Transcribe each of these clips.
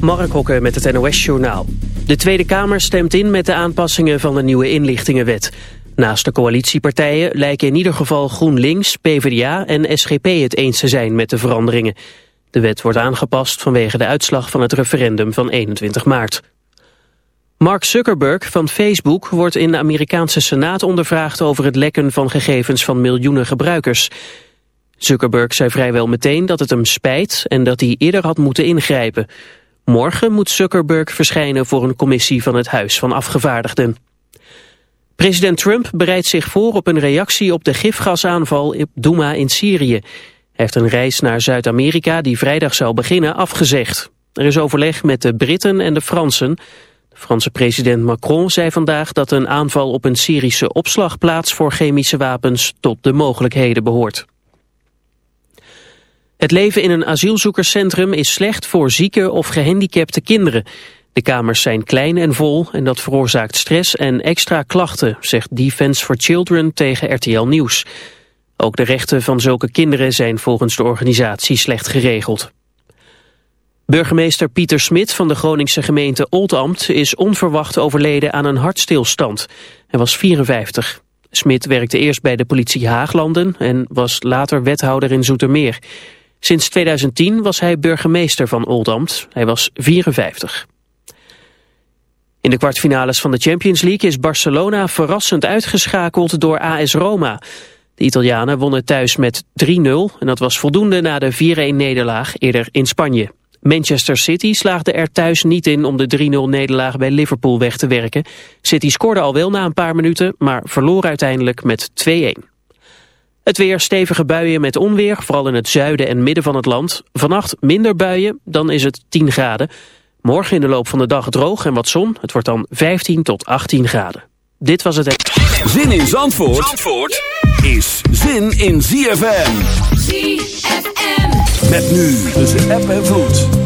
Mark Hokke met het NOS-journaal. De Tweede Kamer stemt in met de aanpassingen van de nieuwe inlichtingenwet. Naast de coalitiepartijen lijken in ieder geval GroenLinks, PvdA en SGP het eens te zijn met de veranderingen. De wet wordt aangepast vanwege de uitslag van het referendum van 21 maart. Mark Zuckerberg van Facebook wordt in de Amerikaanse Senaat ondervraagd over het lekken van gegevens van miljoenen gebruikers. Zuckerberg zei vrijwel meteen dat het hem spijt en dat hij eerder had moeten ingrijpen. Morgen moet Zuckerberg verschijnen voor een commissie van het Huis van Afgevaardigden. President Trump bereidt zich voor op een reactie op de gifgasaanval op Douma in Syrië. Hij heeft een reis naar Zuid-Amerika die vrijdag zou beginnen afgezegd. Er is overleg met de Britten en de Fransen. De Franse president Macron zei vandaag dat een aanval op een Syrische opslagplaats voor chemische wapens tot de mogelijkheden behoort. Het leven in een asielzoekerscentrum is slecht voor zieke of gehandicapte kinderen. De kamers zijn klein en vol en dat veroorzaakt stress en extra klachten, zegt Defence for Children tegen RTL Nieuws. Ook de rechten van zulke kinderen zijn volgens de organisatie slecht geregeld. Burgemeester Pieter Smit van de Groningse gemeente Oldambt is onverwacht overleden aan een hartstilstand. Hij was 54. Smit werkte eerst bij de politie Haaglanden en was later wethouder in Zoetermeer. Sinds 2010 was hij burgemeester van Oldambt. Hij was 54. In de kwartfinales van de Champions League is Barcelona verrassend uitgeschakeld door AS Roma. De Italianen wonnen thuis met 3-0 en dat was voldoende na de 4-1-nederlaag eerder in Spanje. Manchester City slaagde er thuis niet in om de 3-0-nederlaag bij Liverpool weg te werken. City scoorde al wel na een paar minuten, maar verloor uiteindelijk met 2-1. Het weer stevige buien met onweer, vooral in het zuiden en midden van het land. Vannacht minder buien, dan is het 10 graden. Morgen in de loop van de dag droog en wat zon. Het wordt dan 15 tot 18 graden. Dit was het... Zin in Zandvoort, Zandvoort is zin in ZFM. ZFM. Met nu tussen app en vloed.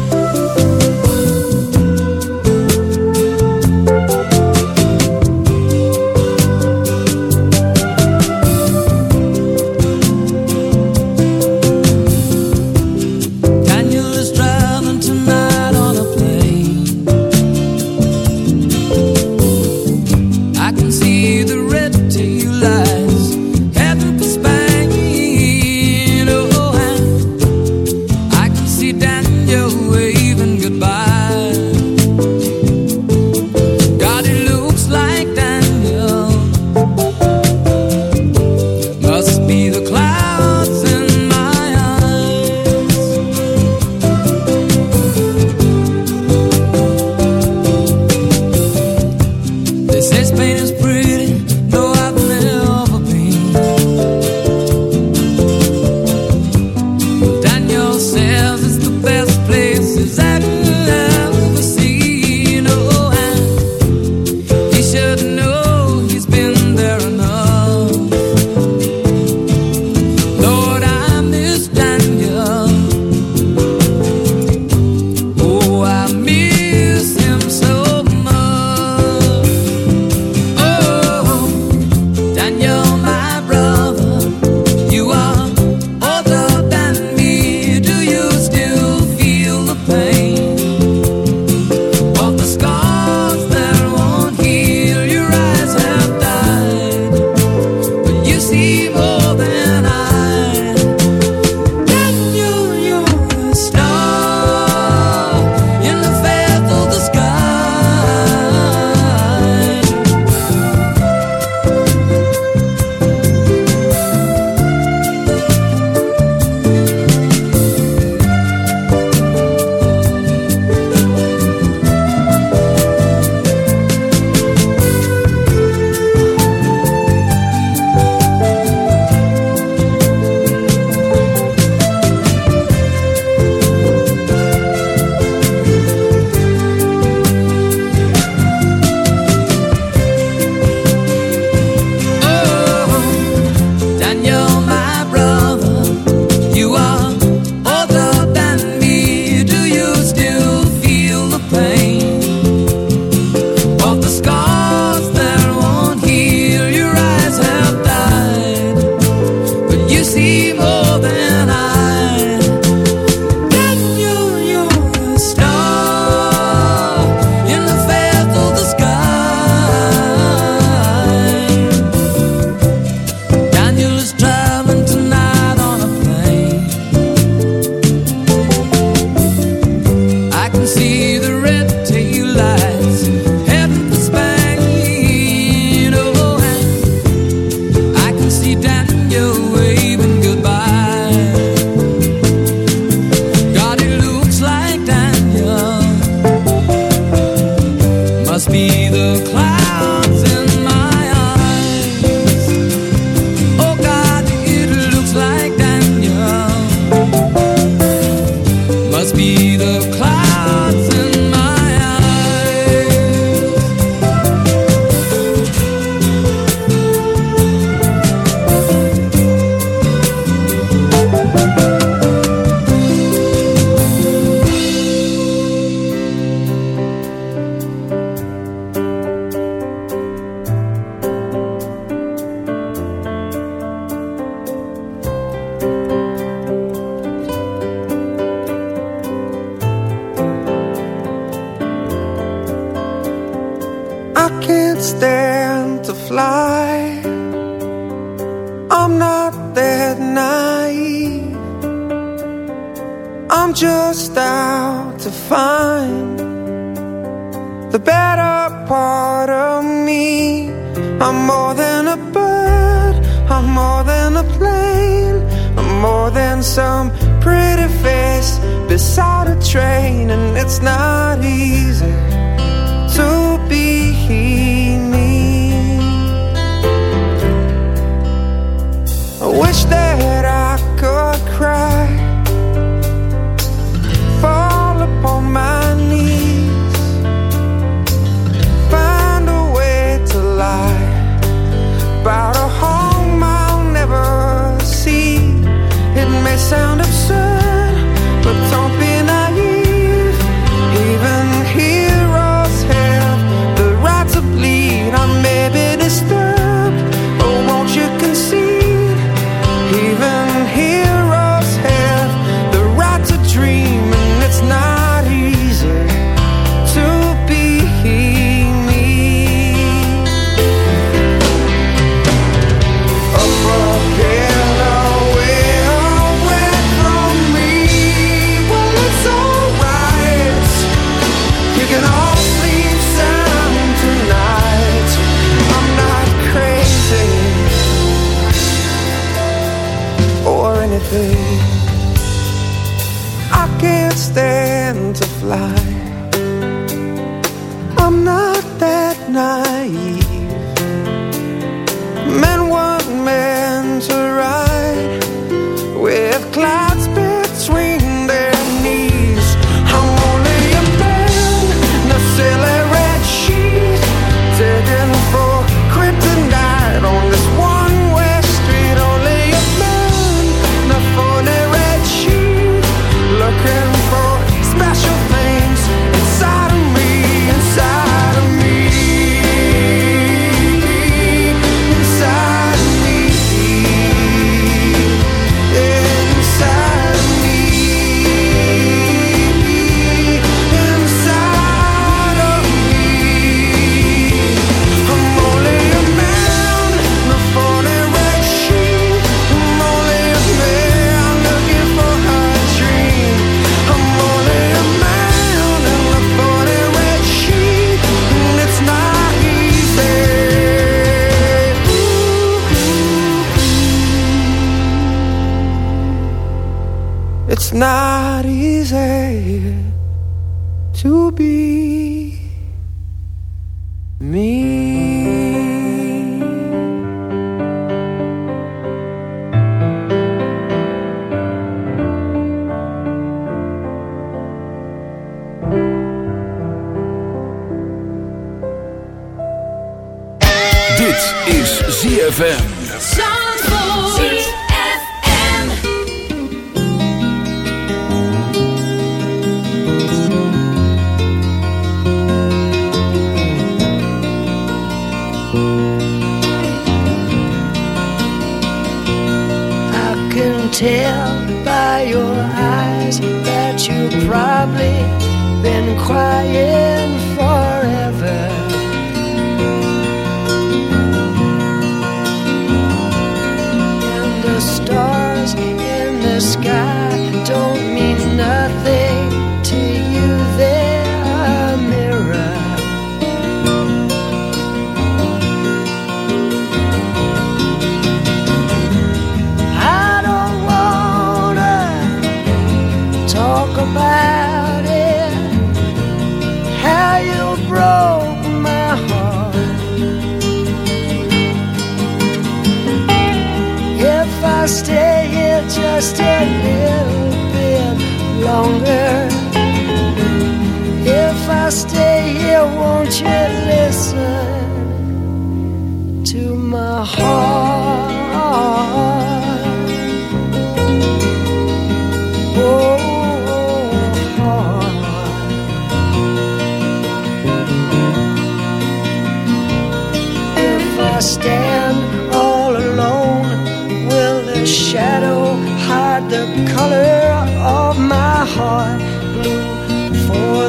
ZFM.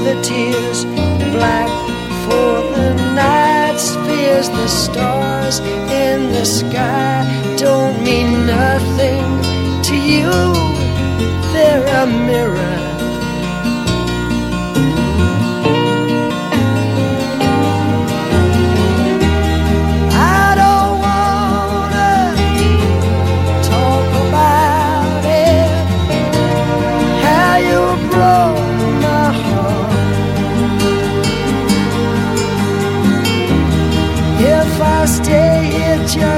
the tears, black for the night, Fears the stars in the sky don't mean nothing to you. They're a mirror.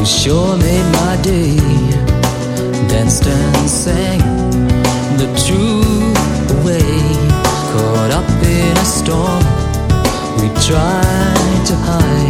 You sure made my day. Danced and sang the true way. Caught up in a storm, we tried to hide.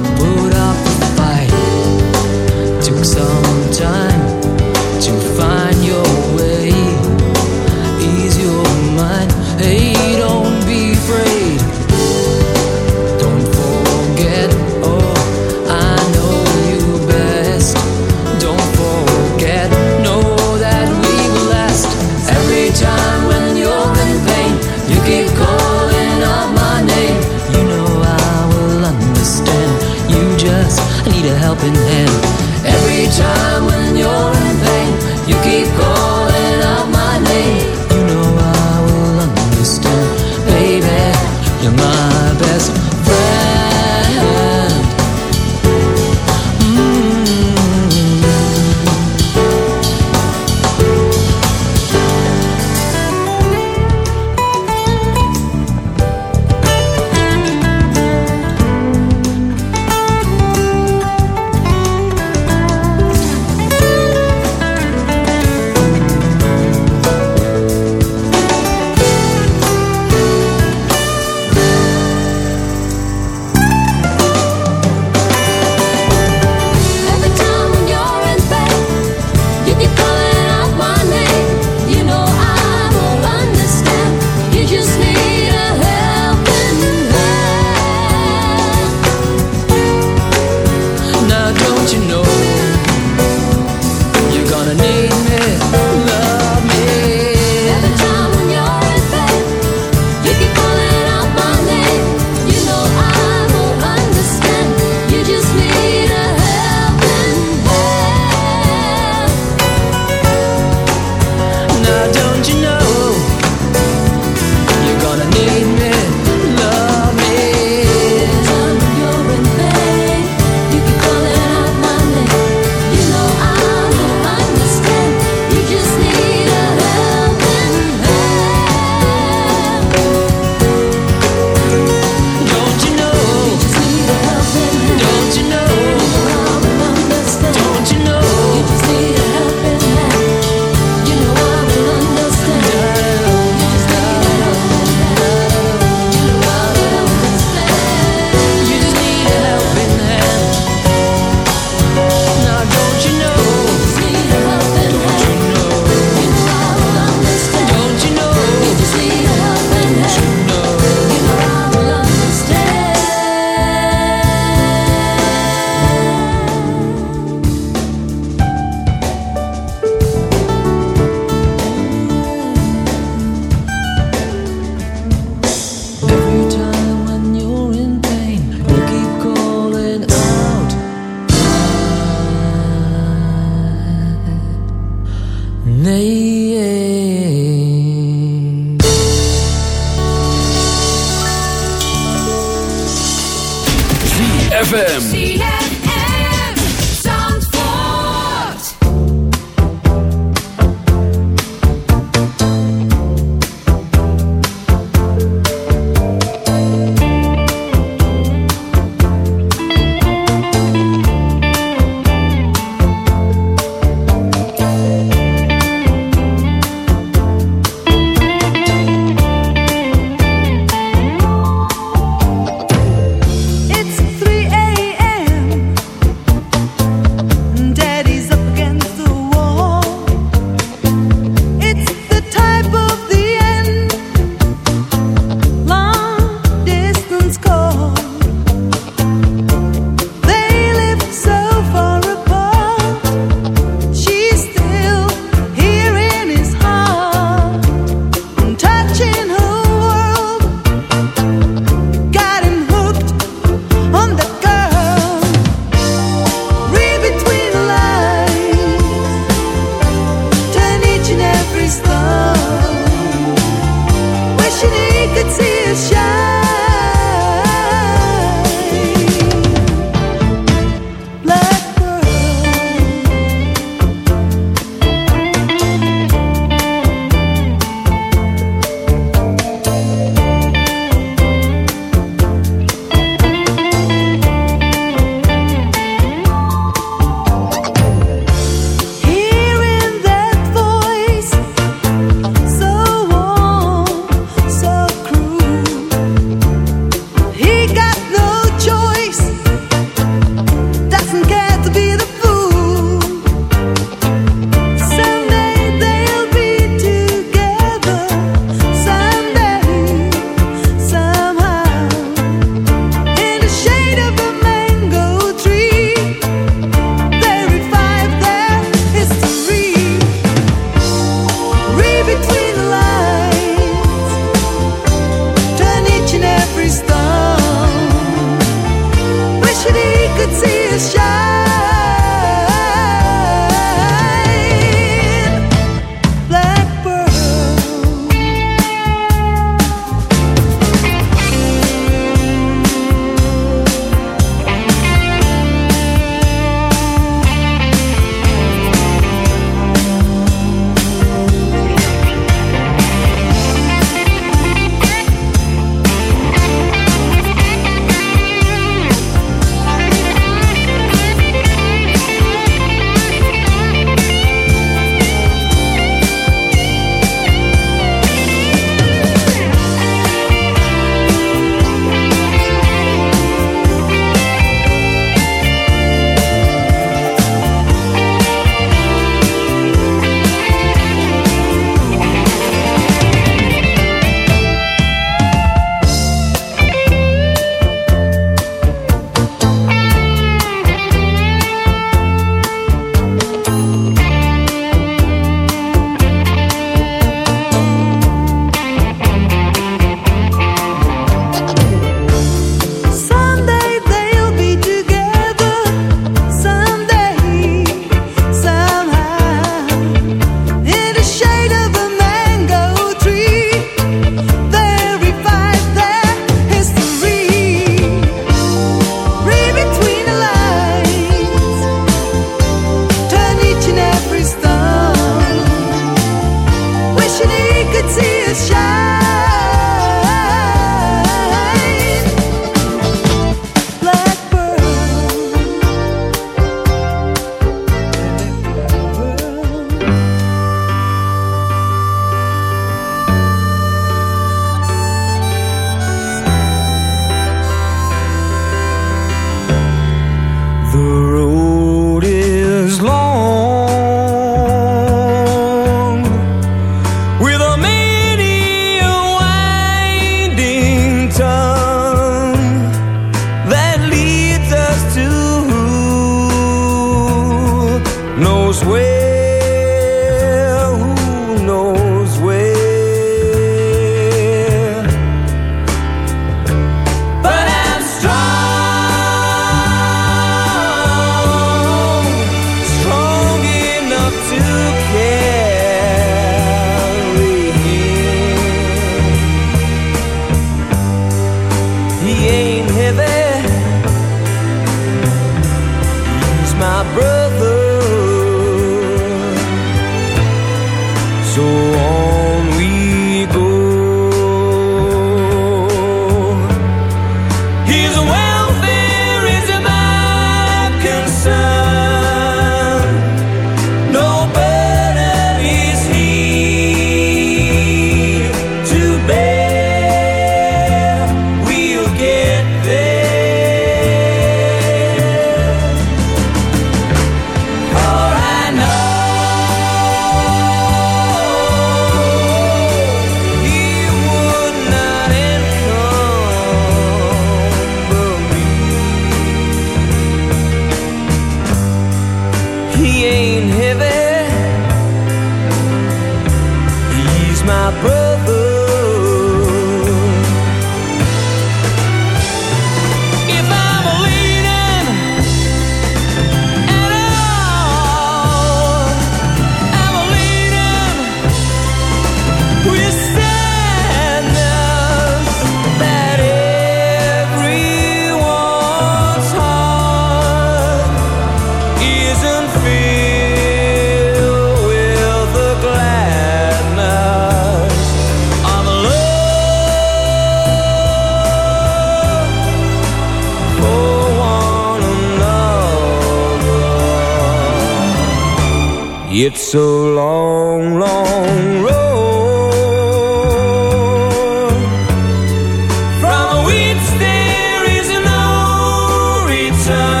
time.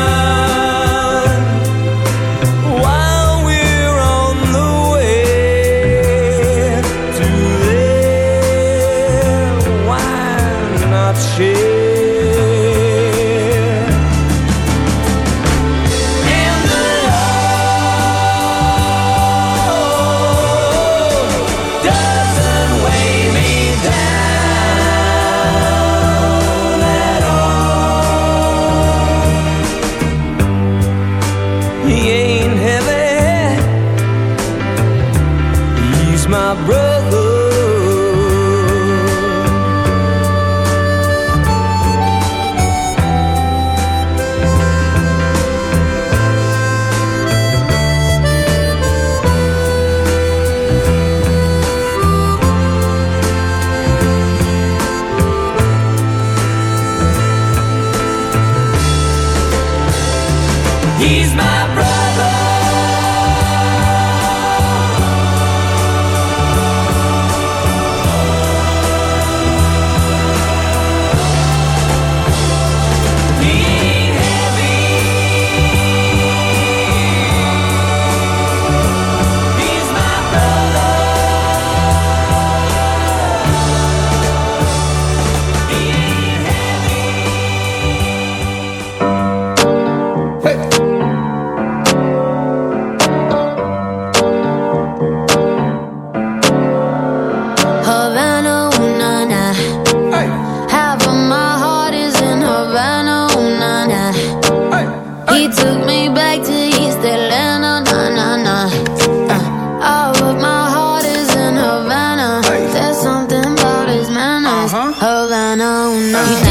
no.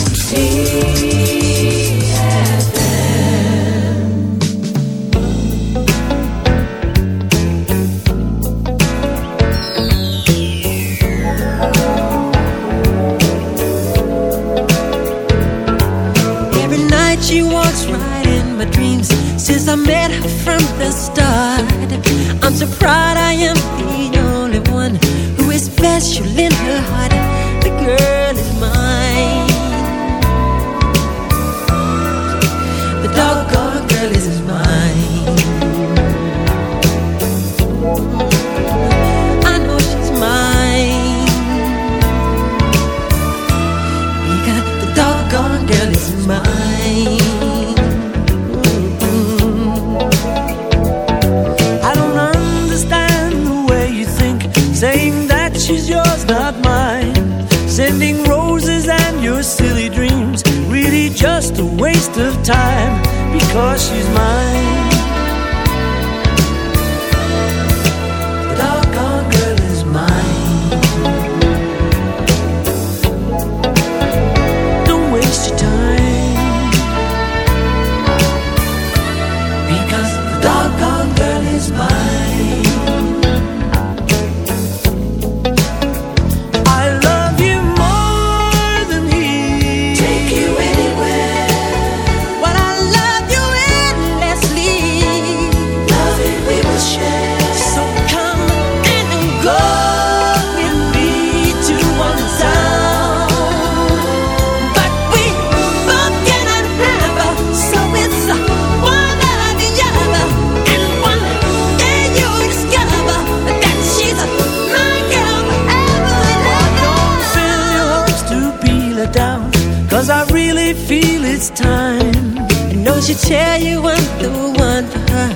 it's time. I know she'll tell you I'm the one for her.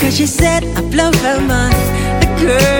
Cause she said I blow her mind. The girl.